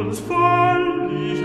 uns völlig